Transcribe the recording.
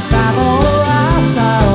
たの朝を